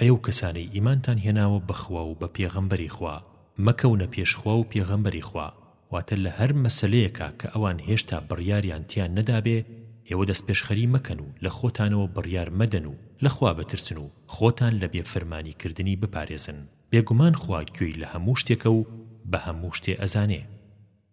ئەی ئەو کەسانەی ئیمانتان هێناوە بە خوا و بە پێغەمبەری خوا، مەکەونە پێش خوا و پێغەمبەری خوا، واتە لە هەر مەسەلەیەکا کە ئەوان هێشتا بڕیاریان تیا نەدابێ، ئێوە دەستپێشخەری مەکەن و لە خۆتانەوە بڕیار مەدەن و لە خوا بترسن و خۆتان لە بێ فرمانی کردنی بپارێزن، بێگومان خوا گوێی لە هەموو شتێکە و بە هەموو شتێ ئەزانێ.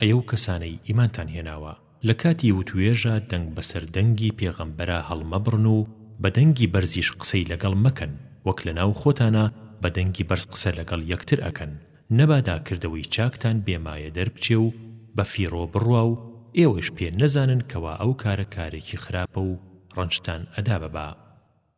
ئەی ئەو کەسانەی ئیمانتان هێناوە، لە کاتی وتووێژا دەنگ بەسەر دەنگی پێغەمبەرا هەڵمەبڕن و بە دەنگی بەرزیش قسەی لەگەڵ مەکەن، وەک لە ناو خۆتانا بە دەنگی بەرز قسە لەگەڵ یەکتر ئەکەن، نەبادا کردەوەی چاکتان بێ مایە دەربچێ و بە فیڕۆ بڕوا و ئێوەش پێ نەزانن کەوا ئەو کارە کارێکی خراپە و ڕەنجتان ئەدا بە با.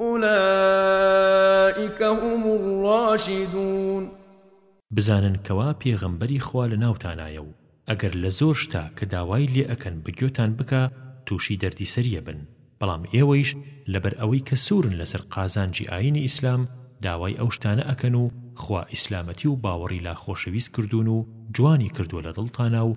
اولئک هم الراشدون. بزانن کەوا پێغەمبەری خوا لە ناوتانایە و ئەگەر لە زۆر شتا کە داوای لێ ئەکەن بەگوێتان بکا تووشی دەردی سەری ئەبن بەڵام ئێوەیش لەبەر ئەوەی کە سوورن لەسەر قازانجی ئاینی ئیسلام داوای ئەو شتانە ئەکەن و خوا ئیسلامەتی و باوەڕی لا خۆشەویست کردوون و جوانی کردووە لە دڵتانا و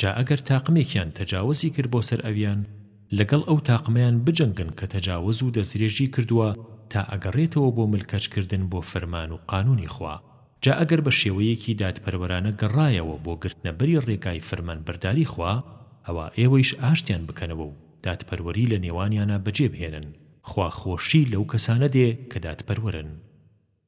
جا ئەگەر تاقمێکیان تەجاوزی کرد بۆ سەر ئەویان لەگەڵ ئەو تاقمەیان بجەنگن کە تەجاوز و دەستدرێژی کردووە تا ئەگەڕێتەوە بۆ ملکەچ کردن بۆ فەرمان و قانونی خوا جا ئەگەر بە شێوەیەکی دادپەروەرانە گەڕایەوە بۆ گرتنە بەری ڕێگای فەرمان بەرداری خوا ئەوا ئێوەیش ئاشتیان بکەنەوە و دادپەروەری لە نێوانیانا بەجێ بهێنن خوا خۆشی لەو کەسانە دێ کە دادپەروەرن.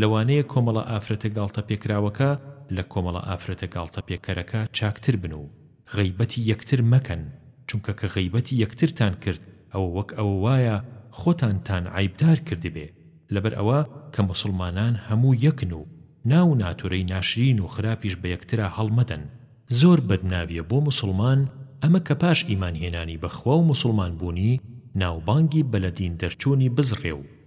لەوانەیە کۆمەڵە ئافرەتە گاڵتەپێکراوەکە لە کۆمەڵە ئافرەتە گاڵتەپێکەرەکە چاکتر بن و غەیبەتی یەکتر مەکەن چونکە کە غەیبەتی یەکترتان کرد ئەوە وەک ئەوە وایە خۆتانتان عەیبدار کردبێ لەبەر ئەوە کە موسڵمانان هەموو یەکن و ناو و ناتورەی ناشرین و خراپیش بە یەکترا هەڵمەدەن. زۆر بەدناویە بۆ موسڵمان ئەمە کە پاش ئیمان هێنانی بە خوا و موسڵمان بوونی ناوبانگی بە لە دین دەرچوونی بزڕێ و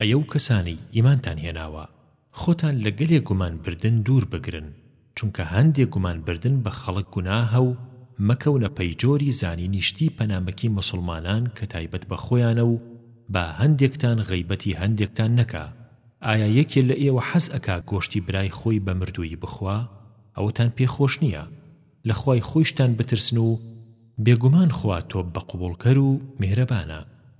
ئەی ئەو کەسانەی ئیمانتان هێناوە، خۆتان لە گەلێ گومان بردن دوور بگرن، چونکە هەندێ گومان بردن بە خەڵک گوناهە و مەکەونە پەیجۆری زانینی شتی پەنامەکی موسڵمانان کە تایبەت بە خۆیانە و با هەندێکتان غەیبەتی هەندێکتان نەکا، ئایا یەکێ لە ئێوە حەز ئەکا گۆشتی برای خۆی بە مردوویی بخوا، ئەوەتان پێ خۆش نییە، لە خوای خۆیشتان بترسن و بێگومان خوا تۆب بە قبوڵکەر و میهرەبانە.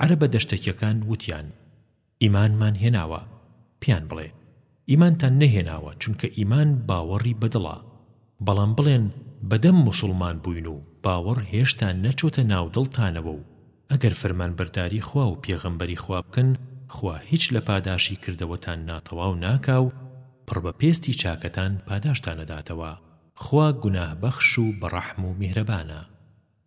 عەرەبە دەشتەکیەکان وتیان، ئیمانمان هێناوە، پێیان بڵێ، ئیمانتان نەهێناوە چونکە ئیمان باوەڕی بە دڵە، بەڵام بڵێن بەدەم موسوڵمان بووین و باوەڕ هێشتا نەچۆتە ناو دڵتانەوە و ئەگەر فەرمانبەرداری خوا و پێغەمبەری خوا بکەن خوا هیچ لە پاداشی کردەوەتان ناتەواو ناکا و پڕ بە پێستی چاکەتان پاداشتانەداتەوە خوا گوناهبەخش و بەڕەحم و میهرەبانە.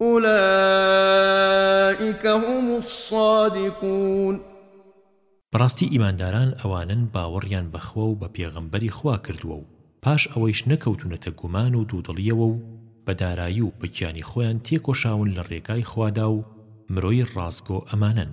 اولئک هم الصادقون. بەڕاستی ئیمانداران ئەوانەن باوەڕیان بە خوا و بە پێغەمبەری خوا کردووە و پاش ئەوەیش نەکەوتوونەتە گومان و دوودڵییەوە و بە دارایی و بە گیانی خۆیان تێکۆشاون لە ڕێگای خوادا و مرۆی ڕاستگۆ ئەمانەن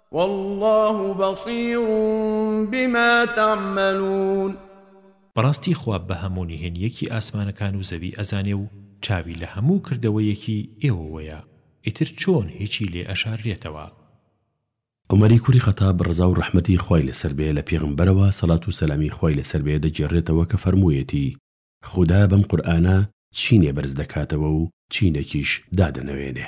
واللە بصیر بما تعملون بەڕاستی خوا بەهەموو نهێنییەکی ئاسمانەکان و زەوی ئەزانێ و چاوی لە هەموو کردەوەیەکی ئێوەوەیە ئیتر چۆن هیچی لێ ئەشاررێتەوە. عومەری کوری خەتاب ڕەزا و ڕەحمەتی خوای لەسەر بێ لە پێغەمبەرەوە سەڵات و سەلامی خوای لەسەر بێ دەگێڕێتەوە کە فەرموویەتی، خودا بەم قورئانە چینێ بەرز دەکاتەوە و چینێکیش دادەنەوێنێ.